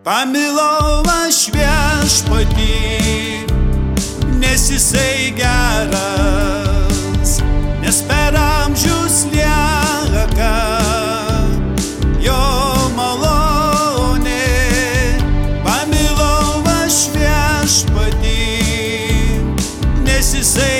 Pamilau aš viešpatį, nes jisai geras, nes per amžius lieka jo malonė. Pamilau aš viešpatį, nes jisai